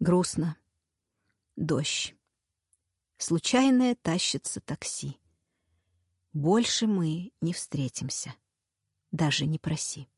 Грустно. Дождь. Случайное тащится такси. Больше мы не встретимся. Даже не проси.